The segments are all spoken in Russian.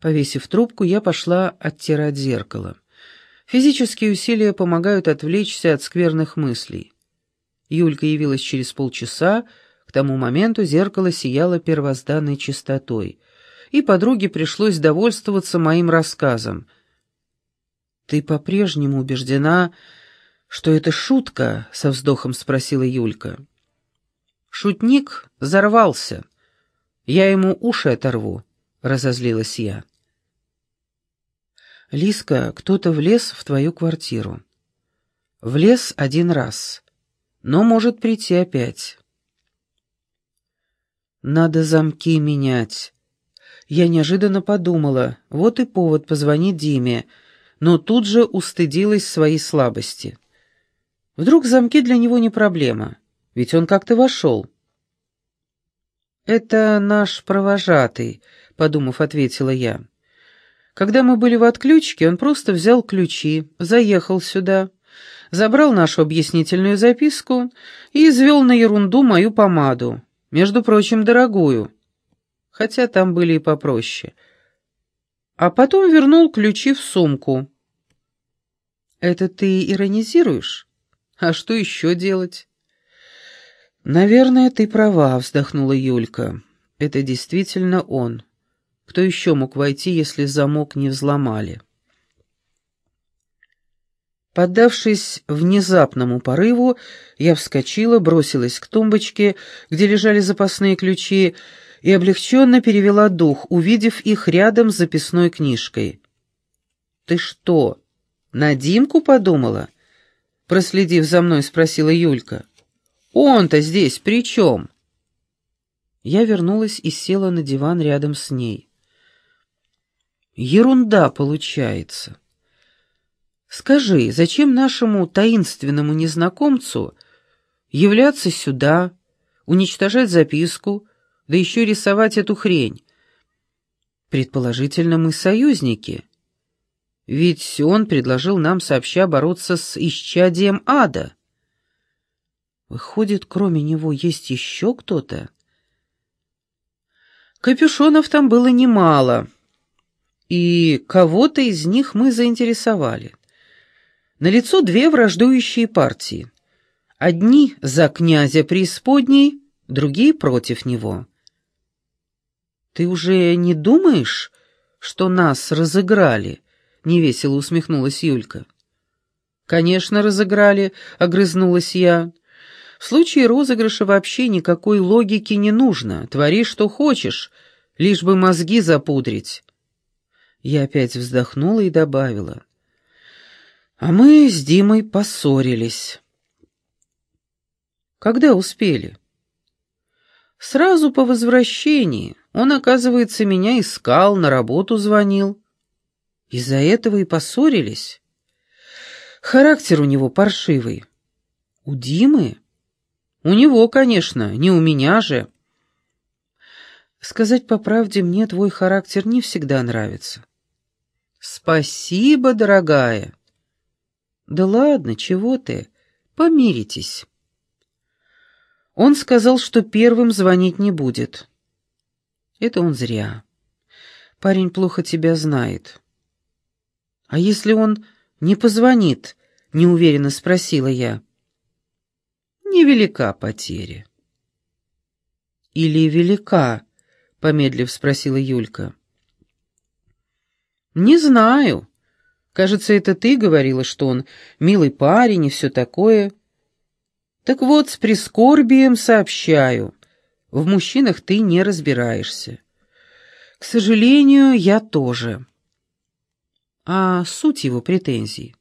Повесив трубку, я пошла оттирать зеркало. Физические усилия помогают отвлечься от скверных мыслей. Юлька явилась через полчаса, к тому моменту зеркало сияло первозданной чистотой, и подруге пришлось довольствоваться моим рассказом. «Ты по-прежнему убеждена, что это шутка?» — со вздохом спросила Юлька. «Шутник взорвался. Я ему уши оторву», — разозлилась я. «Лиска, кто-то влез в твою квартиру. Влез один раз, но может прийти опять». «Надо замки менять». Я неожиданно подумала, вот и повод позвонить Диме, но тут же устыдилась своей слабости. Вдруг замки для него не проблема, ведь он как-то вошел. «Это наш провожатый», — подумав, ответила я. «Когда мы были в отключке, он просто взял ключи, заехал сюда, забрал нашу объяснительную записку и извел на ерунду мою помаду, между прочим, дорогую, хотя там были и попроще. А потом вернул ключи в сумку». «Это ты иронизируешь? А что еще делать?» «Наверное, ты права», — вздохнула Юлька. «Это действительно он. Кто еще мог войти, если замок не взломали?» Поддавшись внезапному порыву, я вскочила, бросилась к тумбочке, где лежали запасные ключи, и облегченно перевела дух, увидев их рядом с записной книжкой. «Ты что, на Димку подумала?» Проследив за мной, спросила Юлька. Он-то здесь при чем?» Я вернулась и села на диван рядом с ней. «Ерунда получается. Скажи, зачем нашему таинственному незнакомцу являться сюда, уничтожать записку, да еще рисовать эту хрень? Предположительно, мы союзники. Ведь он предложил нам сообща бороться с исчадием ада». Выходит, кроме него есть еще кто-то? Капюшонов там было немало, и кого-то из них мы заинтересовали. На лицо две враждующие партии. Одни за князя преисподней, другие против него. «Ты уже не думаешь, что нас разыграли?» — невесело усмехнулась Юлька. «Конечно, разыграли», — огрызнулась я. В случае розыгрыша вообще никакой логики не нужно. Твори, что хочешь, лишь бы мозги запудрить. Я опять вздохнула и добавила. А мы с Димой поссорились. Когда успели? Сразу по возвращении. Он, оказывается, меня искал, на работу звонил. Из-за этого и поссорились. Характер у него паршивый. У Димы у него, конечно, не у меня же. Сказать по правде, мне твой характер не всегда нравится. Спасибо, дорогая. Да ладно, чего ты? Помиритесь. Он сказал, что первым звонить не будет. Это он зря. Парень плохо тебя знает. А если он не позвонит? Неуверенно спросила я невелика потеря. «Или велика?» — помедлив спросила Юлька. «Не знаю. Кажется, это ты говорила, что он милый парень и все такое. Так вот, с прискорбием сообщаю, в мужчинах ты не разбираешься. К сожалению, я тоже». «А суть его претензий?»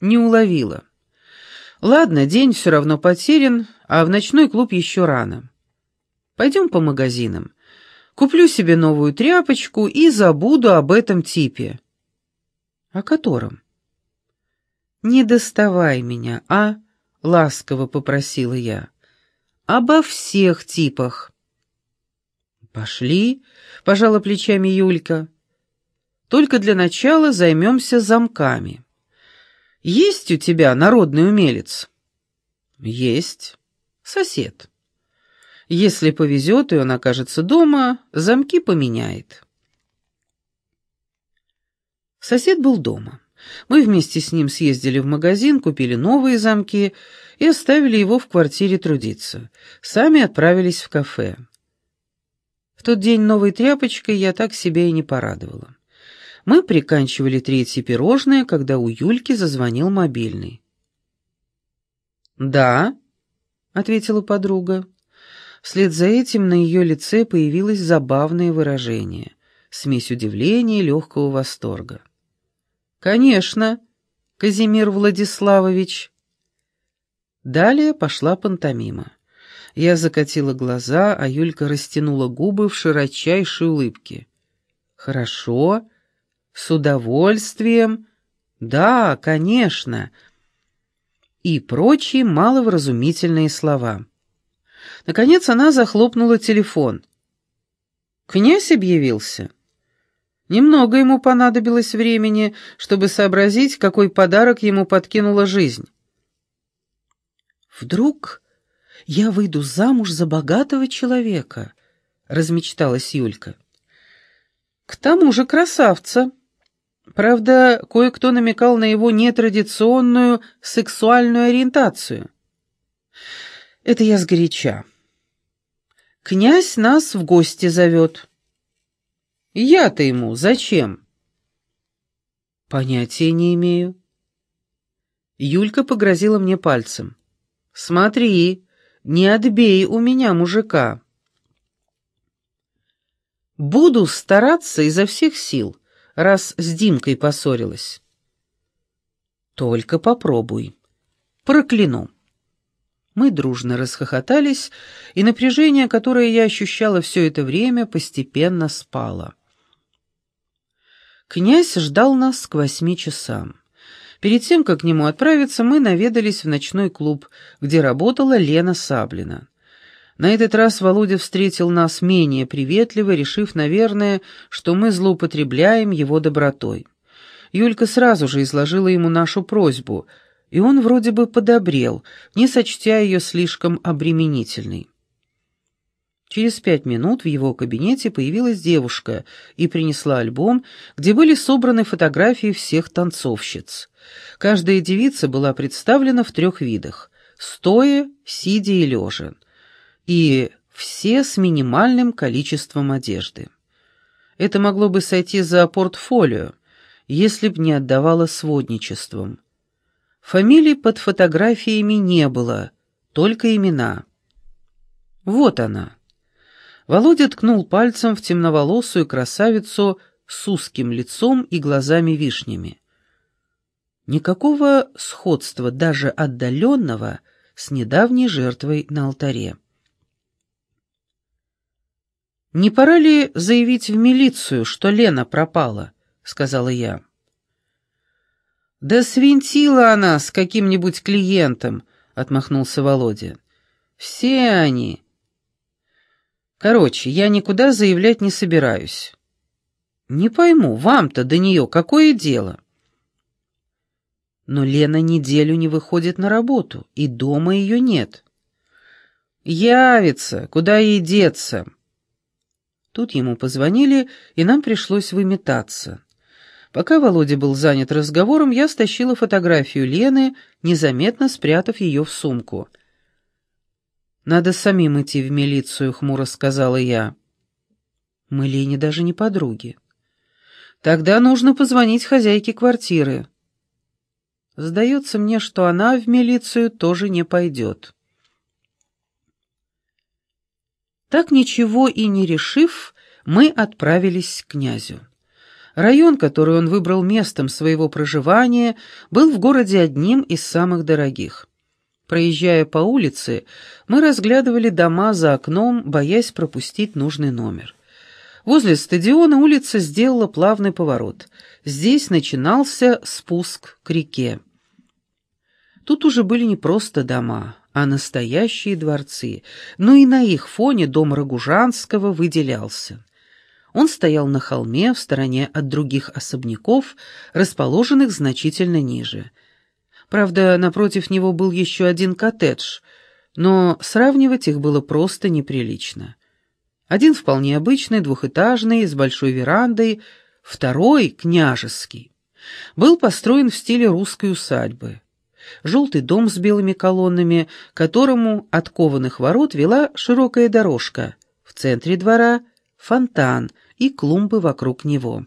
«Не уловила». Ладно, день все равно потерян, а в ночной клуб еще рано. Пойдем по магазинам. Куплю себе новую тряпочку и забуду об этом типе. О котором? Не доставай меня, а? Ласково попросила я. Обо всех типах. Пошли, пожала плечами Юлька. Только для начала займемся замками. Есть у тебя народный умелец? Есть. Сосед. Если повезет, и он окажется дома, замки поменяет. Сосед был дома. Мы вместе с ним съездили в магазин, купили новые замки и оставили его в квартире трудиться. Сами отправились в кафе. В тот день новой тряпочкой я так себя и не порадовала. Мы приканчивали третье пирожное, когда у Юльки зазвонил мобильный. «Да», — ответила подруга. Вслед за этим на ее лице появилось забавное выражение, смесь удивления и легкого восторга. «Конечно, Казимир Владиславович». Далее пошла пантомима. Я закатила глаза, а Юлька растянула губы в широчайшей улыбке. «Хорошо, с удовольствием, да, конечно» и прочие маловразумительные слова. Наконец она захлопнула телефон. Князь объявился. Немного ему понадобилось времени, чтобы сообразить, какой подарок ему подкинула жизнь. «Вдруг я выйду замуж за богатого человека», — размечталась Юлька. «К тому же красавца». Правда, кое-кто намекал на его нетрадиционную сексуальную ориентацию. Это я сгоряча. Князь нас в гости зовет. Я-то ему зачем? Понятия не имею. Юлька погрозила мне пальцем. Смотри, не отбей у меня мужика. Буду стараться изо всех сил раз с Димкой поссорилась. Только попробуй. Прокляну. Мы дружно расхохотались, и напряжение, которое я ощущала все это время, постепенно спало. Князь ждал нас к восьми часам. Перед тем, как к нему отправиться, мы наведались в ночной клуб, где работала Лена Саблина. На этот раз Володя встретил нас менее приветливо, решив, наверное, что мы злоупотребляем его добротой. Юлька сразу же изложила ему нашу просьбу, и он вроде бы подобрел, не сочтя ее слишком обременительной. Через пять минут в его кабинете появилась девушка и принесла альбом, где были собраны фотографии всех танцовщиц. Каждая девица была представлена в трех видах — стоя, сидя и лежа и все с минимальным количеством одежды. Это могло бы сойти за портфолио, если б не отдавало сводничеством. Фамилий под фотографиями не было, только имена. Вот она. Володя ткнул пальцем в темноволосую красавицу с узким лицом и глазами-вишнями. Никакого сходства, даже отдаленного, с недавней жертвой на алтаре. «Не пора ли заявить в милицию, что Лена пропала?» — сказала я. «Да свинтила она с каким-нибудь клиентом», — отмахнулся Володя. «Все они». «Короче, я никуда заявлять не собираюсь». «Не пойму, вам-то до нее какое дело?» Но Лена неделю не выходит на работу, и дома ее нет. «Явится, куда ей деться?» Тут ему позвонили, и нам пришлось выметаться. Пока Володя был занят разговором, я стащила фотографию Лены, незаметно спрятав ее в сумку. «Надо самим идти в милицию», — хмуро сказала я. «Мы Лене даже не подруги». «Тогда нужно позвонить хозяйке квартиры». Сдается мне, что она в милицию тоже не пойдет. Так ничего и не решив, мы отправились к князю. Район, который он выбрал местом своего проживания, был в городе одним из самых дорогих. Проезжая по улице, мы разглядывали дома за окном, боясь пропустить нужный номер. Возле стадиона улица сделала плавный поворот. Здесь начинался спуск к реке. Тут уже были не просто дома, а настоящие дворцы, но и на их фоне дом Рогужанского выделялся. Он стоял на холме в стороне от других особняков, расположенных значительно ниже. Правда, напротив него был еще один коттедж, но сравнивать их было просто неприлично. Один вполне обычный, двухэтажный, с большой верандой, второй — княжеский. был построен в стиле русской усадьбы. Желтый дом с белыми колоннами, которому от кованых ворот вела широкая дорожка. В центре двора — фонтан и клумбы вокруг него.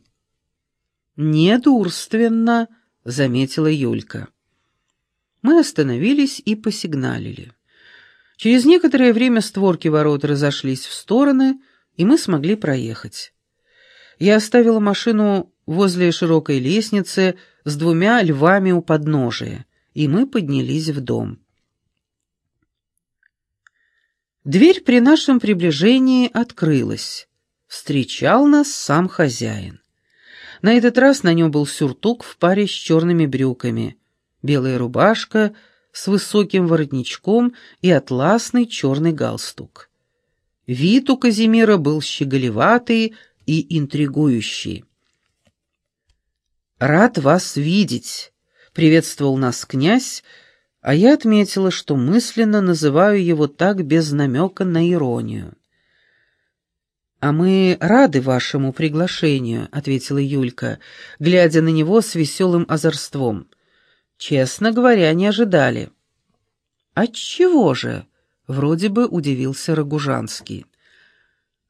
«Недурственно», — заметила Юлька. Мы остановились и посигналили. Через некоторое время створки ворот разошлись в стороны, и мы смогли проехать. Я оставила машину возле широкой лестницы с двумя львами у подножия, и мы поднялись в дом. Дверь при нашем приближении открылась. Встречал нас сам хозяин. На этот раз на нем был сюртук в паре с черными брюками, белая рубашка с высоким воротничком и атласный черный галстук. Вид у Казимира был щеголеватый и интригующий. «Рад вас видеть», — приветствовал нас князь, а я отметила, что мысленно называю его так без намека на иронию. «А мы рады вашему приглашению», — ответила Юлька, глядя на него с веселым озорством. «Честно говоря, не ожидали». «Отчего же?» — вроде бы удивился Рогужанский.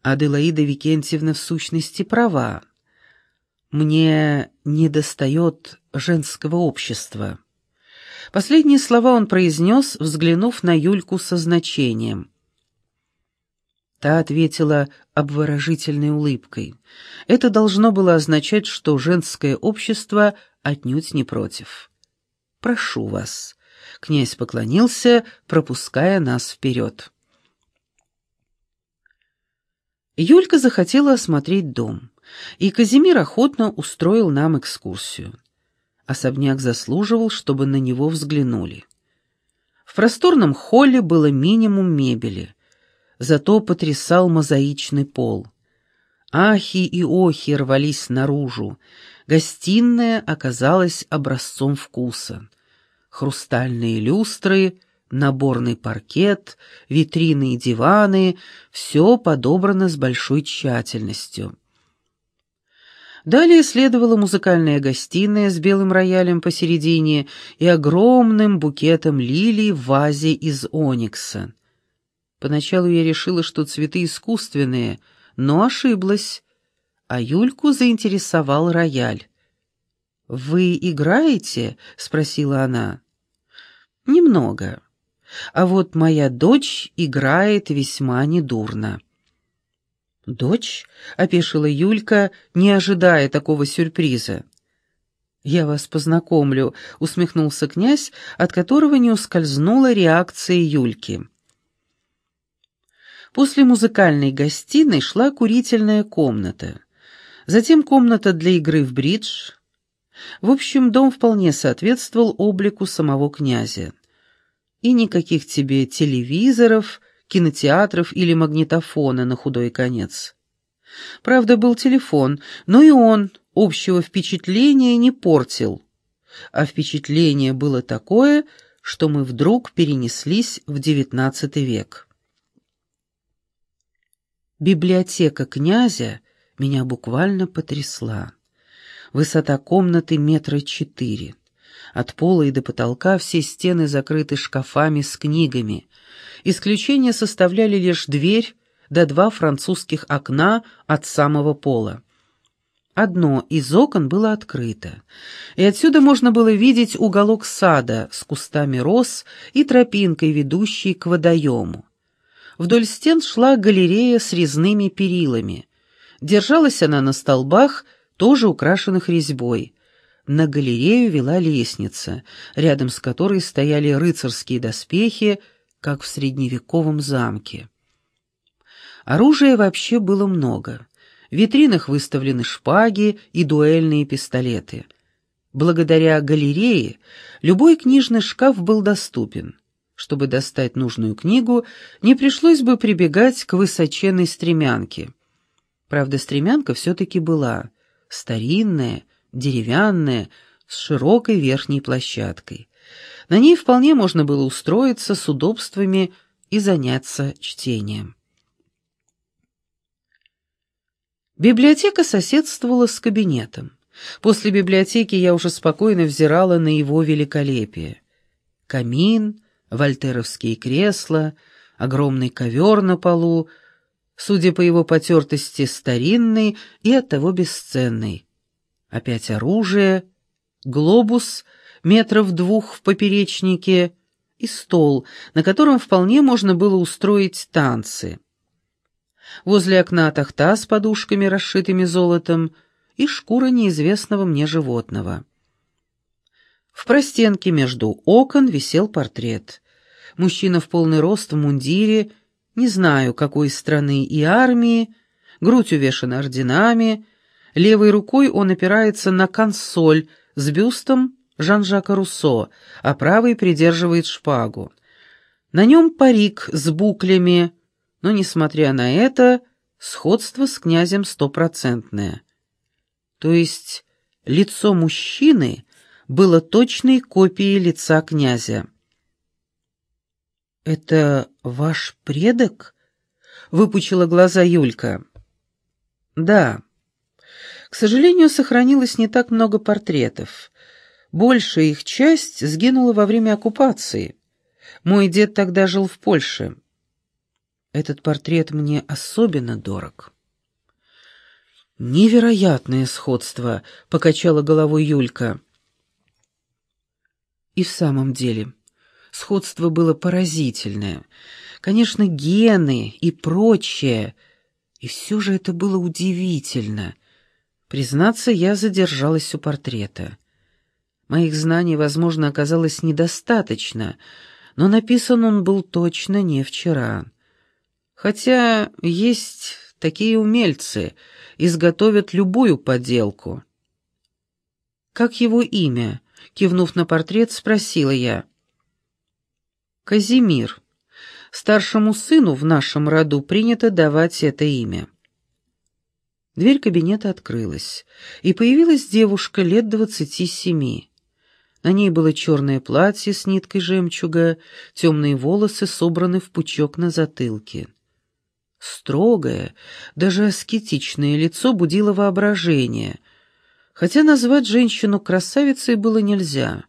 Аделаида Викентьевна в сущности права. Мне недостает женского общества. Последние слова он произнес, взглянув на Юльку со значением. Та ответила обворожительной улыбкой. Это должно было означать, что женское общество отнюдь не против. «Прошу вас», — князь поклонился, пропуская нас вперед. Юлька захотела осмотреть дом и Казимир охотно устроил нам экскурсию. Особняк заслуживал, чтобы на него взглянули. В просторном холле было минимум мебели, зато потрясал мозаичный пол. Ахи и охи рвались наружу. Гостиная оказалась образцом вкуса. Хрустальные люстры, наборный паркет, витрины и диваны — все подобрано с большой тщательностью. Далее следовала музыкальная гостиная с белым роялем посередине и огромным букетом лилий в вазе из оникса. Поначалу я решила, что цветы искусственные, но ошиблась, а Юльку заинтересовал рояль. «Вы играете?» — спросила она. «Немного. А вот моя дочь играет весьма недурно». «Дочь?» — опешила Юлька, не ожидая такого сюрприза. «Я вас познакомлю», — усмехнулся князь, от которого не ускользнула реакция Юльки. После музыкальной гостиной шла курительная комната, затем комната для игры в бридж. В общем, дом вполне соответствовал облику самого князя. И никаких тебе телевизоров, кинотеатров или магнитофона на худой конец. Правда, был телефон, но и он общего впечатления не портил. А впечатление было такое, что мы вдруг перенеслись в девятнадцатый век. Библиотека князя меня буквально потрясла. Высота комнаты метра четыре. От пола и до потолка все стены закрыты шкафами с книгами, Исключение составляли лишь дверь да два французских окна от самого пола. Одно из окон было открыто, и отсюда можно было видеть уголок сада с кустами роз и тропинкой, ведущей к водоему. Вдоль стен шла галерея с резными перилами. Держалась она на столбах, тоже украшенных резьбой. На галерею вела лестница, рядом с которой стояли рыцарские доспехи, как в средневековом замке. Оружия вообще было много. В витринах выставлены шпаги и дуэльные пистолеты. Благодаря галерее любой книжный шкаф был доступен. Чтобы достать нужную книгу, не пришлось бы прибегать к высоченной стремянке. Правда, стремянка все-таки была старинная, деревянная, с широкой верхней площадкой. На ней вполне можно было устроиться с удобствами и заняться чтением. Библиотека соседствовала с кабинетом. После библиотеки я уже спокойно взирала на его великолепие. Камин, вольтеровские кресла, огромный ковер на полу, судя по его потертости, старинный и оттого бесценный. Опять оружие, глобус метров двух в поперечнике и стол, на котором вполне можно было устроить танцы. Возле окна тахта с подушками, расшитыми золотом, и шкура неизвестного мне животного. В простенке между окон висел портрет. Мужчина в полный рост в мундире, не знаю, какой страны и армии, грудь увешана орденами, левой рукой он опирается на консоль с бюстом Жан-Жака Руссо, а правой придерживает шпагу. На нем парик с буклями, но, несмотря на это, сходство с князем стопроцентное. То есть лицо мужчины было точной копией лица князя. «Это ваш предок?» — выпучила глаза Юлька. «Да. К сожалению, сохранилось не так много портретов. Большая их часть сгинула во время оккупации. Мой дед тогда жил в Польше. Этот портрет мне особенно дорог». «Невероятное сходство!» — покачала головой Юлька. И в самом деле, сходство было поразительное. Конечно, гены и прочее. И все же это было удивительно. Признаться, я задержалась у портрета. Моих знаний, возможно, оказалось недостаточно, но написан он был точно не вчера. Хотя есть такие умельцы, изготовят любую подделку. «Как его имя?» Кивнув на портрет, спросила я. «Казимир. Старшему сыну в нашем роду принято давать это имя». Дверь кабинета открылась, и появилась девушка лет двадцати семи. На ней было черное платье с ниткой жемчуга, темные волосы собраны в пучок на затылке. Строгое, даже аскетичное лицо будило воображение, хотя назвать женщину красавицей было нельзя.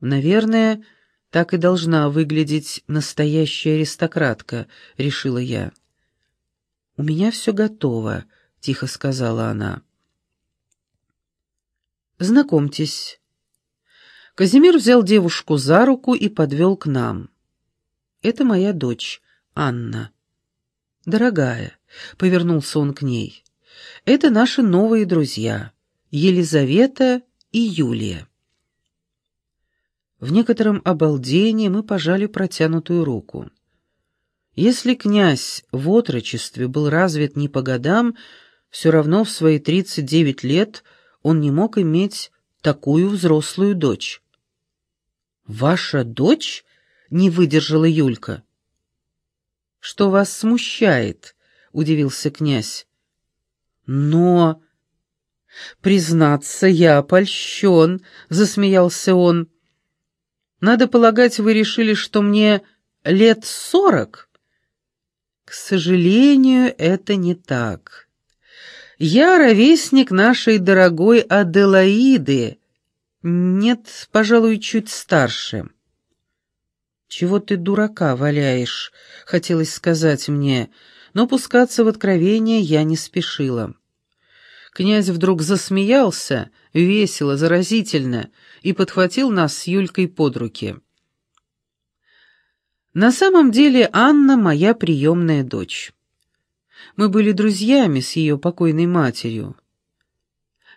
Наверное, так и должна выглядеть настоящая аристократка, решила я. «У меня все готово», — тихо сказала она. «Знакомьтесь». Казимир взял девушку за руку и подвел к нам. «Это моя дочь, Анна». «Дорогая», — повернулся он к ней, это наши новые друзья, Елизавета и Юлия. В некотором обалдении мы пожали протянутую руку. Если князь в отрочестве был развит не по годам, все равно в свои 39 лет он не мог иметь такую взрослую дочь. «Ваша дочь?» — не выдержала Юлька. «Что вас смущает?» — удивился князь. Но... «Признаться, я польщен», — засмеялся он. «Надо полагать, вы решили, что мне лет сорок?» «К сожалению, это не так. Я ровесник нашей дорогой Аделаиды. Нет, пожалуй, чуть старше». «Чего ты дурака валяешь?» — хотелось сказать мне, — но пускаться в откровение я не спешила. Князь вдруг засмеялся, весело, заразительно, и подхватил нас с Юлькой под руки. На самом деле Анна моя приемная дочь. Мы были друзьями с ее покойной матерью.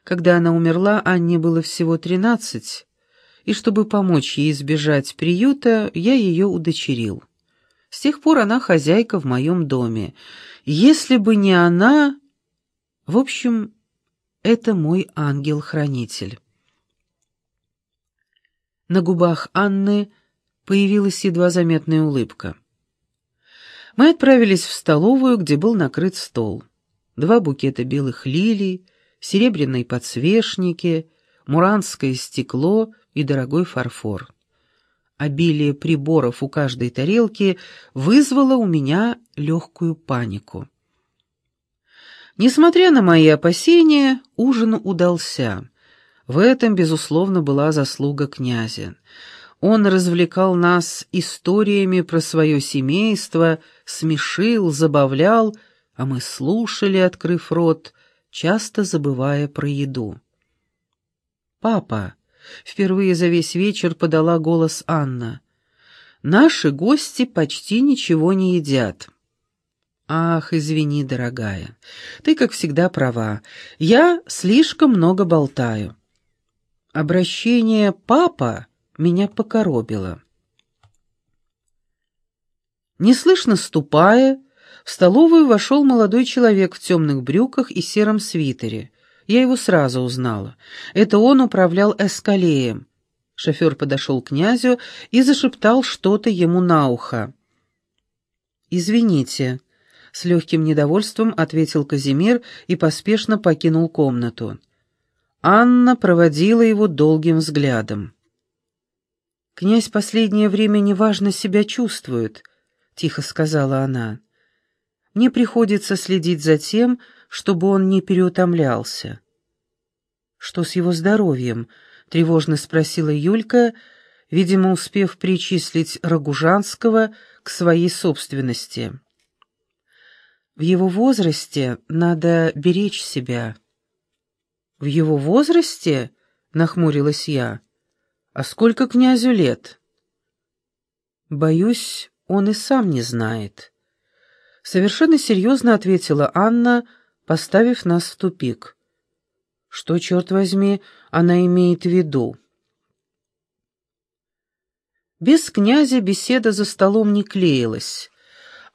Когда она умерла, Анне было всего тринадцать, и чтобы помочь ей избежать приюта, я ее удочерил. С тех пор она хозяйка в моем доме. Если бы не она... В общем, это мой ангел-хранитель. На губах Анны появилась едва заметная улыбка. Мы отправились в столовую, где был накрыт стол. Два букета белых лилий, серебряные подсвечники, муранское стекло и дорогой фарфор. Обилие приборов у каждой тарелки вызвало у меня легкую панику. Несмотря на мои опасения, ужин удался. В этом, безусловно, была заслуга князя. Он развлекал нас историями про свое семейство, смешил, забавлял, а мы слушали, открыв рот, часто забывая про еду. «Папа», — впервые за весь вечер подала голос Анна, — «наши гости почти ничего не едят». «Ах, извини, дорогая, ты, как всегда, права. Я слишком много болтаю». Обращение «папа» меня покоробило. Неслышно ступая, в столовую вошел молодой человек в темных брюках и сером свитере. Я его сразу узнала. Это он управлял эскалеем. Шофер подошел к князю и зашептал что-то ему на ухо. «Извините», — с легким недовольством ответил Казимир и поспешно покинул комнату. Анна проводила его долгим взглядом. «Князь последнее время неважно себя чувствует», — тихо сказала она. «Мне приходится следить за тем, чтобы он не переутомлялся». «Что с его здоровьем?» — тревожно спросила Юлька, видимо, успев причислить Рогужанского к своей собственности. В его возрасте надо беречь себя. В его возрасте? нахмурилась я. А сколько князю лет? Боюсь, он и сам не знает. Совершенно серьезно ответила Анна, поставив нас в тупик. Что, черт возьми, она имеет в виду? Без князя беседа за столом не клеилась.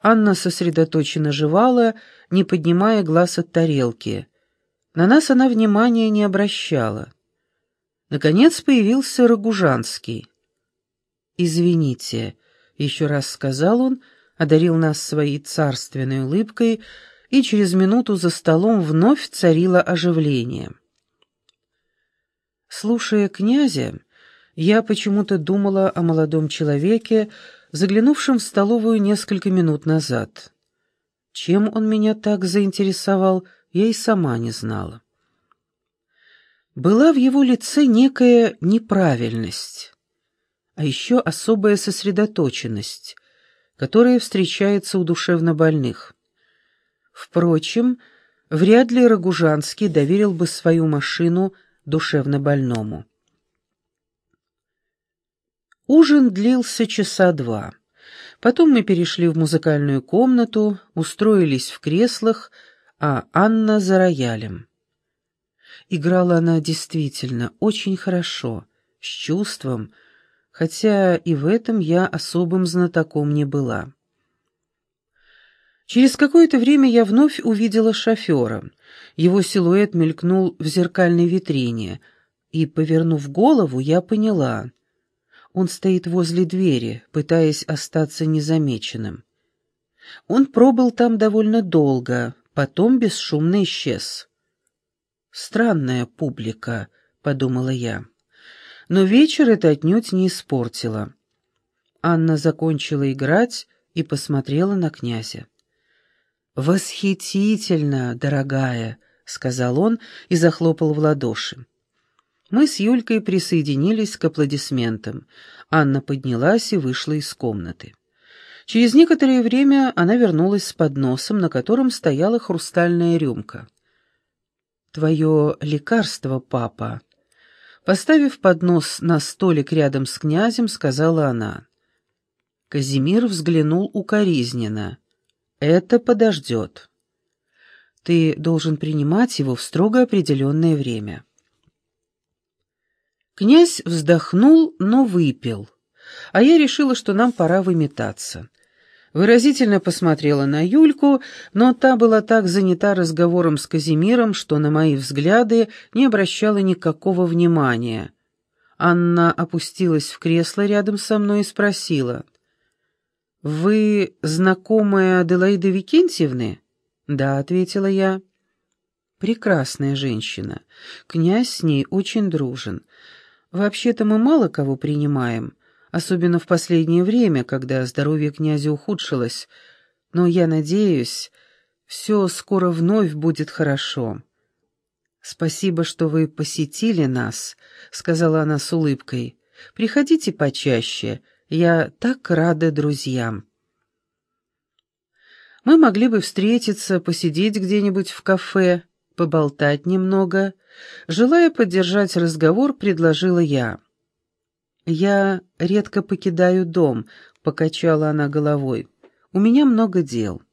Анна сосредоточенно жевала, не поднимая глаз от тарелки. На нас она внимания не обращала. Наконец появился Рогужанский. «Извините», — еще раз сказал он, одарил нас своей царственной улыбкой, и через минуту за столом вновь царило оживление. Слушая князя, я почему-то думала о молодом человеке, заглянувшем в столовую несколько минут назад. Чем он меня так заинтересовал, я и сама не знала. Была в его лице некая неправильность, а еще особая сосредоточенность, которая встречается у душевнобольных. Впрочем, вряд ли Рогужанский доверил бы свою машину душевнобольному. Ужин длился часа два. Потом мы перешли в музыкальную комнату, устроились в креслах, а Анна за роялем. Играла она действительно очень хорошо, с чувством, хотя и в этом я особым знатоком не была. Через какое-то время я вновь увидела шофера. Его силуэт мелькнул в зеркальной витрине, и, повернув голову, я поняла — он стоит возле двери, пытаясь остаться незамеченным. Он пробыл там довольно долго, потом бесшумно исчез. «Странная публика», — подумала я. Но вечер это отнюдь не испортило. Анна закончила играть и посмотрела на князя. «Восхитительно, дорогая», — сказал он и захлопал в ладоши. Мы с Юлькой присоединились к аплодисментам. Анна поднялась и вышла из комнаты. Через некоторое время она вернулась с подносом, на котором стояла хрустальная рюмка. «Твое лекарство, папа». Поставив поднос на столик рядом с князем, сказала она. Казимир взглянул укоризненно. «Это подождет. Ты должен принимать его в строго определенное время». Князь вздохнул, но выпил, а я решила, что нам пора выметаться. Выразительно посмотрела на Юльку, но та была так занята разговором с Казимиром, что на мои взгляды не обращала никакого внимания. Анна опустилась в кресло рядом со мной и спросила. «Вы знакомая Аделаиды Викентьевны?» «Да», — ответила я. «Прекрасная женщина. Князь с ней очень дружен. Вообще-то мы мало кого принимаем, особенно в последнее время, когда здоровье князя ухудшилось, но я надеюсь, Все скоро вновь будет хорошо. Спасибо, что вы посетили нас, сказала она с улыбкой. Приходите почаще. Я так рада друзьям. Мы могли бы встретиться, посидеть где-нибудь в кафе, поболтать немного. Желая поддержать разговор, предложила я. «Я редко покидаю дом», — покачала она головой. «У меня много дел.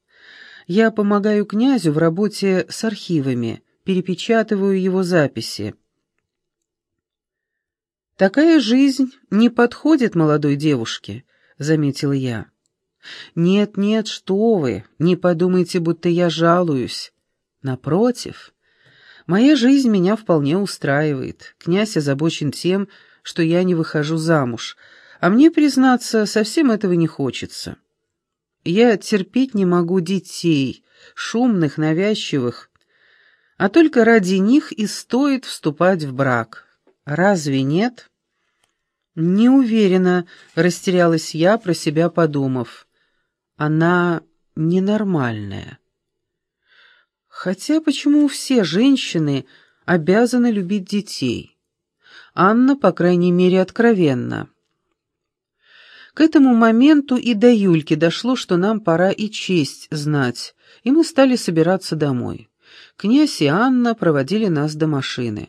Я помогаю князю в работе с архивами, перепечатываю его записи». «Такая жизнь не подходит молодой девушке», — заметила я. «Нет, нет, что вы, не подумайте, будто я жалуюсь. Напротив, моя жизнь меня вполне устраивает. Князь озабочен тем, что я не выхожу замуж, а мне, признаться, совсем этого не хочется. Я терпеть не могу детей, шумных, навязчивых, а только ради них и стоит вступать в брак. Разве нет?» «Не уверена», — растерялась я, про себя подумав. «Она ненормальная». Хотя почему все женщины обязаны любить детей? Анна, по крайней мере, откровенна. К этому моменту и до Юльки дошло, что нам пора и честь знать, и мы стали собираться домой. Князь и Анна проводили нас до машины.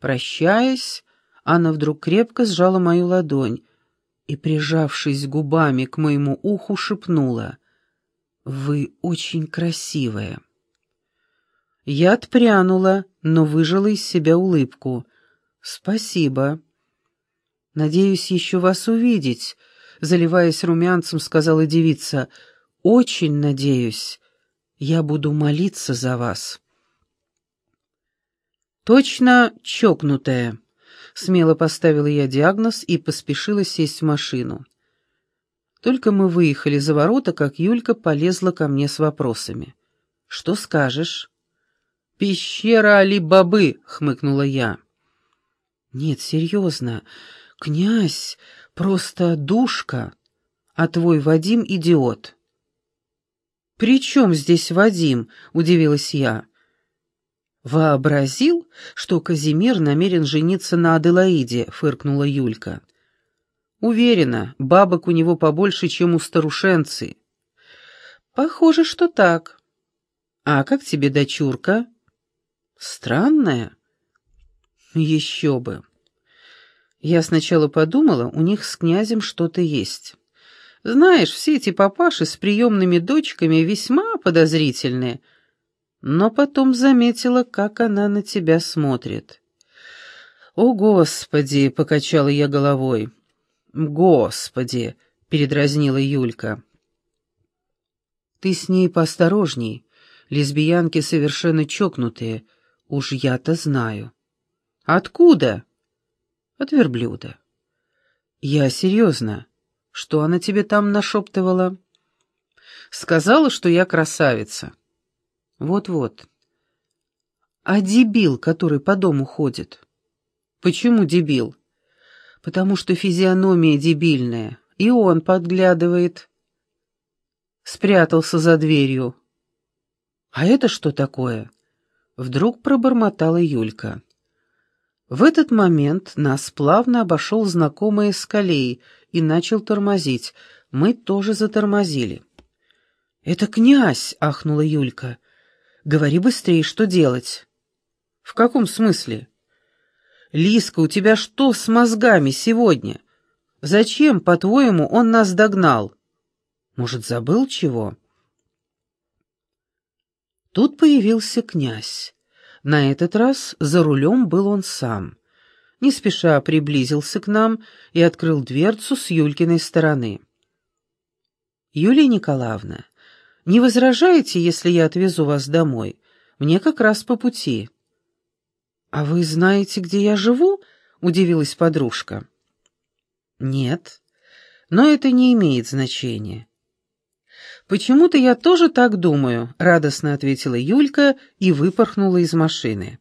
Прощаясь, Анна вдруг крепко сжала мою ладонь и, прижавшись губами к моему уху, шепнула «Вы очень красивая». Я отпрянула, но выжила из себя улыбку. «Спасибо». «Надеюсь еще вас увидеть», — заливаясь румянцем, сказала девица. «Очень надеюсь. Я буду молиться за вас». «Точно чокнутая». Смело поставила я диагноз и поспешила сесть в машину. Только мы выехали за ворота, как Юлька полезла ко мне с вопросами. «Что скажешь?» «Пещера Али-Бабы», — хмыкнула я. «Нет, серьезно. Князь просто душка, а твой Вадим — идиот». «При чем здесь Вадим?» — удивилась я. «Вообразил, что Казимир намерен жениться на Аделаиде», — фыркнула Юлька. «Уверена, бабок у него побольше, чем у старушенцы». «Похоже, что так». «А как тебе дочурка?» «Странная». «Еще бы». Я сначала подумала, у них с князем что-то есть. Знаешь, все эти папаши с приемными дочками весьма подозрительные — но потом заметила, как она на тебя смотрит. «О, Господи!» — покачала я головой. «Господи!» — передразнила Юлька. «Ты с ней поосторожней. Лесбиянки совершенно чокнутые. Уж я-то знаю». «Откуда?» «От верблюда». «Я серьезно. Что она тебе там нашептывала?» «Сказала, что я красавица». Вот-вот. А дебил, который по дому ходит? Почему дебил? Потому что физиономия дебильная, и он подглядывает. Спрятался за дверью. А это что такое? Вдруг пробормотала Юлька. В этот момент нас плавно обошел знакомый эскалей и начал тормозить. Мы тоже затормозили. «Это князь!» — ахнула Юлька. Говори быстрее, что делать?» «В каком смысле?» «Лиска, у тебя что с мозгами сегодня? Зачем, по-твоему, он нас догнал? Может, забыл чего?» Тут появился князь. На этот раз за рулем был он сам. Не спеша приблизился к нам и открыл дверцу с Юлькиной стороны. «Юлия Николаевна, не возражаете, если я отвезу вас домой? Мне как раз по пути». «А вы знаете, где я живу?» — удивилась подружка. «Нет, но это не имеет значения». «Почему-то я тоже так думаю», — радостно ответила Юлька и выпорхнула из машины.